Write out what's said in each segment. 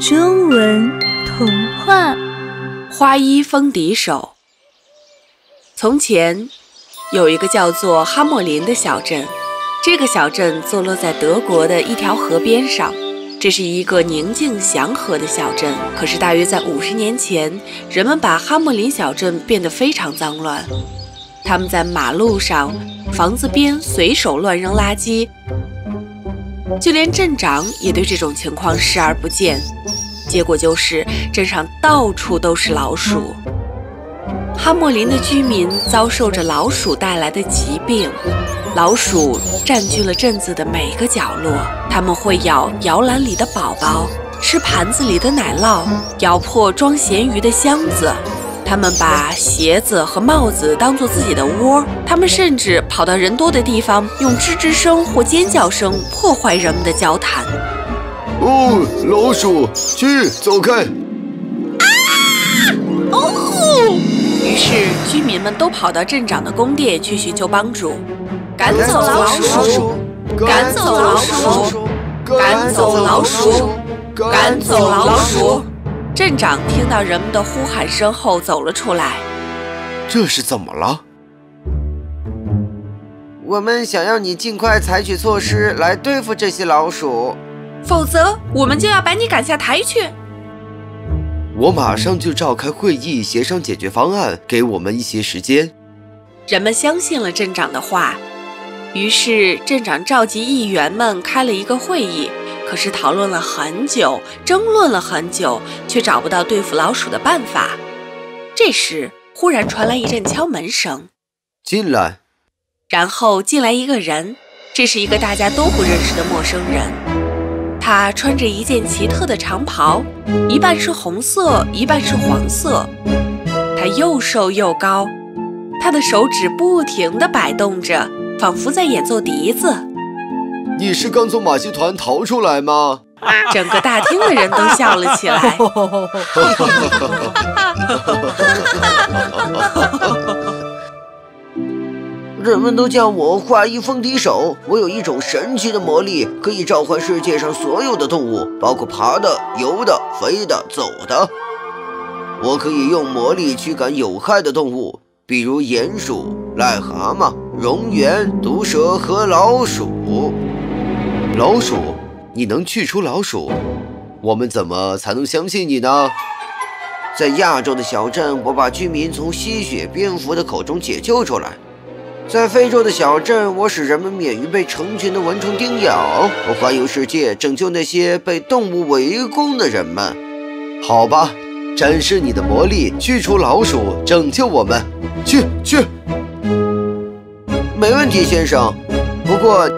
中文童话《花衣风笛手》。从前有一个叫做哈莫林的小镇，这个小镇坐落在德国的一条河边上。这是一个宁静祥和的小镇。可是，大约在五十年前，人们把哈莫林小镇变得非常脏乱。他们在马路上、房子边随手乱扔垃圾。就连镇长也对这种情况视而不见，结果就是镇上到处都是老鼠。哈莫林的居民遭受着老鼠带来的疾病，老鼠占据了镇子的每个角落，它们会咬摇篮里的宝宝，吃盘子里的奶酪，咬破装咸鱼的箱子。他们把鞋子和帽子当做自己的窝，他们甚至跑到人多的地方，用吱吱声或尖叫声破坏人们的交谈。哦，老鼠，去，走开！啊！哦！于是居民们都跑到镇长的宫殿去寻求帮助，赶走老鼠，赶走老鼠，赶走老鼠，赶走老鼠。镇长听到人们的呼喊声后走了出来。这是怎么了？我们想要你尽快采取措施来对付这些老鼠，否则我们就要把你赶下台去。我马上就召开会议协商解决方案，给我们一些时间。人们相信了镇长的话，于是镇长召集议员们开了一个会议。可是讨论了很久，争论了很久，却找不到对付老鼠的办法。这时，忽然传来一阵敲门声，进来。然后进来一个人，这是一个大家都不认识的陌生人。他穿着一件奇特的长袍，一半是红色，一半是黄色。他又瘦又高，他的手指不停地摆动着，仿佛在演奏笛子。你是刚从马戏团逃出来吗？整个大厅的人都笑了起来。人们都叫我花衣风笛手。我有一种神奇的魔力，可以召唤世界上所有的动物，包括爬的、游的、飞的、走的。我可以用魔力驱赶有害的动物，比如鼹鼠、癞蛤蟆、蝾螈、毒蛇和老鼠。老鼠，你能去除老鼠？我们怎么才能相信你呢？在亚洲的小镇，我把居民从吸血蝙蝠的口中解救出来；在非洲的小镇，我使人们免于被成群的蚊虫叮咬。我环游世界，拯救那些被动物围攻的人们。好吧，展示你的魔力，去除老鼠，拯救我们。去去，没问题，先生。不过。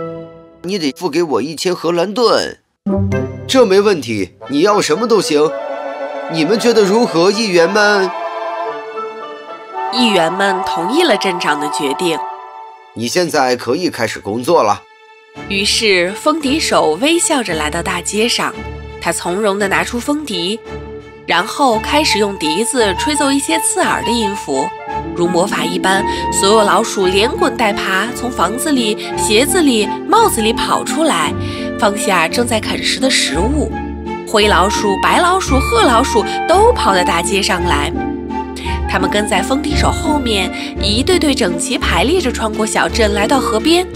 你得付给我一千荷兰盾，这没问题。你要什么都行。你们觉得如何，议员们？议员们同意了镇长的决定。你现在可以开始工作了。于是，风笛手微笑着来到大街上，他从容地拿出风笛。然后开始用笛子吹奏一些刺耳的音符，如魔法一般，所有老鼠连滚带爬从房子里、鞋子里、帽子里跑出来，放下正在啃食的食物。灰老鼠、白老鼠、褐老鼠都跑到大街上来，它们跟在风笛手后面，一对对整齐排列着穿过小镇，来到河边。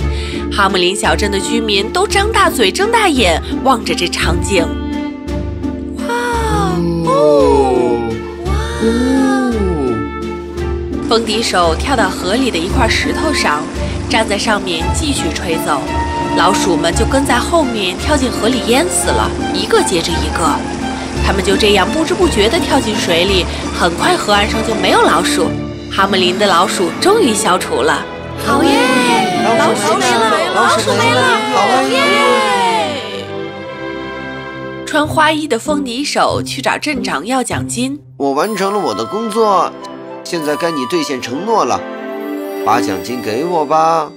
哈姆林小镇的居民都张大嘴、睁大眼望着这场景。风笛手跳到河里的一块石头上，站在上面继续吹奏。老鼠们就跟在后面跳进河里淹死了，一个接着一个。他们就这样不知不觉地跳进水里，很快河岸上就没有老鼠。哈姆林的老鼠终于消除了。好耶！老鼠没了，老鼠没了，好耶！穿花衣的风笛手去找镇长要奖金。我完成了。我的工作。现在该你兑现承诺了，把奖金给我吧。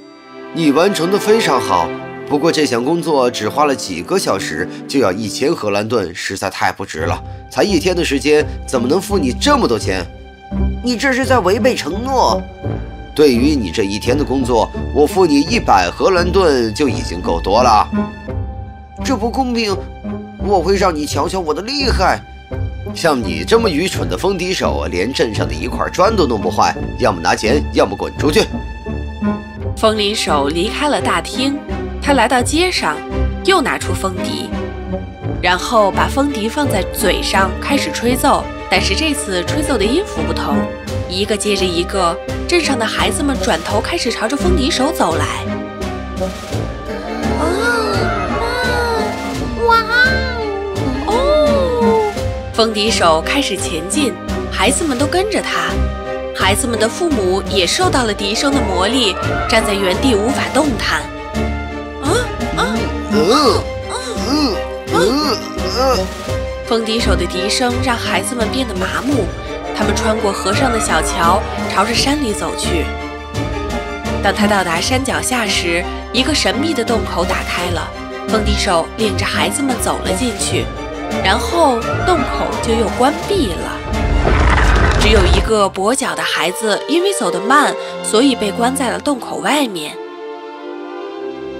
你完成的非常好，不过这项工作只花了几个小时，就要一千荷兰盾，实在太不值了。才一天的时间，怎么能付你这么多钱？你这是在违背承诺。对于你这一天的工作，我付你一百荷兰盾就已经够多了。这不公平，我会让你瞧瞧我的厉害。像你这么愚蠢的风笛手，连镇上的一块砖都弄不坏，要么拿钱，要么滚出去。风铃手离开了大厅，他来到街上，又拿出风笛，然后把风笛放在嘴上，开始吹奏。但是这次吹奏的音符不同，一个接着一个，镇上的孩子们转头开始朝着风笛手走来。风笛手开始前进，孩子们都跟着他。孩子们的父母也受到了笛声的魔力，站在原地无法动弹。啊啊！嗯嗯嗯嗯！风笛手的笛声让孩子们变得麻木，他们穿过河上的小桥，朝着山里走去。当他到达山脚下时，一个神秘的洞口打开了，风笛手领着孩子们走了进去。然后洞口就又关闭了。只有一个跛脚的孩子，因为走得慢，所以被关在了洞口外面。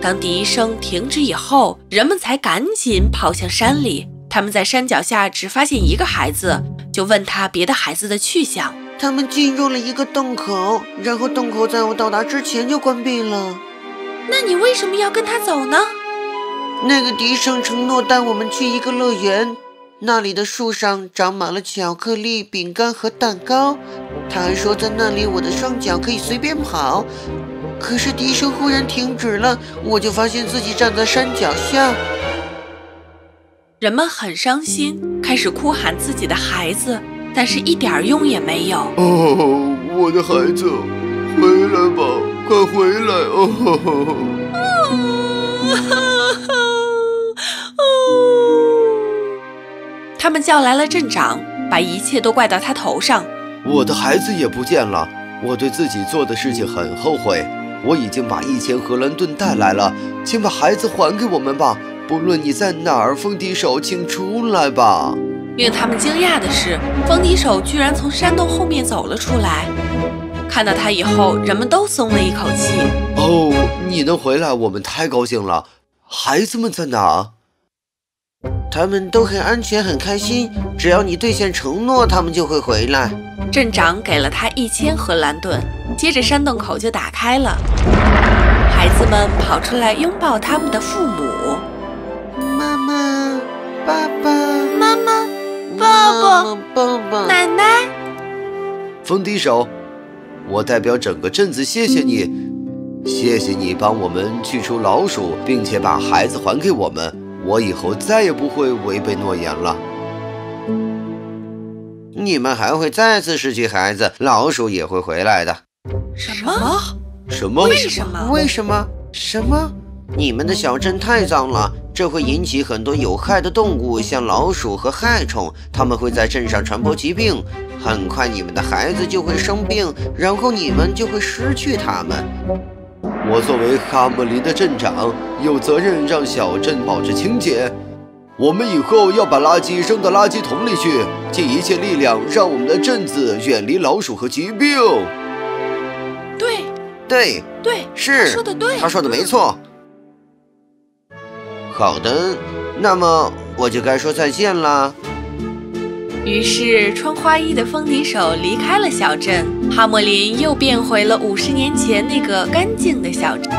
当笛声停止以后，人们才赶紧跑向山里。他们在山脚下只发现一个孩子，就问他别的孩子的去向。他们进入了一个洞口，然后洞口在我到达之前就关闭了。那你为什么要跟他走呢？那个笛声承诺带我们去一个乐园，那里的树上长满了巧克力、饼干和蛋糕。他还说在那里我的双脚可以随便跑。可是笛声忽然停止了，我就发现自己站在山脚下。人们很伤心，开始哭喊自己的孩子，但是一点用也没有。哦，我的孩子，回来吧，快回来！哦。他们叫来了镇长，把一切都怪到他头上。我的孩子也不见了，我对自己做的事情很后悔。我已经把一千荷兰盾带来了，请把孩子还给我们吧。不论你在哪儿，风笛手，请出来吧。令他们惊讶的是，风笛手居然从山洞后面走了出来。看到他以后，人们都松了一口气。哦，你能回来，我们太高兴了。孩子们在哪？他们都很安全，很开心。只要你兑现承诺，他们就会回来。镇长给了他一千荷兰盾，接着山洞口就打开了。孩子们跑出来拥抱他们的父母。妈妈，爸爸，妈妈，爸爸，爸爸，奶奶。风笛手，我代表整个镇子谢谢你，谢谢你帮我们去除老鼠，并且把孩子还给我们。我以后再也不会违背诺言了。你们还会再次失去孩子，老鼠也会回来的。什么？什么？为什么？为什么？什么？你们的小镇太脏了，这会引起很多有害的动物，像老鼠和害虫，它们会在镇上传播疾病。很快，你们的孩子就会生病，然后你们就会失去他们。我作为哈姆林的镇长，有责任让小镇保持清洁。我们以后要把垃圾扔到垃圾桶里去，尽一切力量让我们的镇子远离老鼠和疾病。对，对，对，是他说的对，他说的没错。好的，那么我就该说再见了。于是，穿花衣的风笛手离开了小镇，哈莫林又变回了五十年前那个干净的小镇。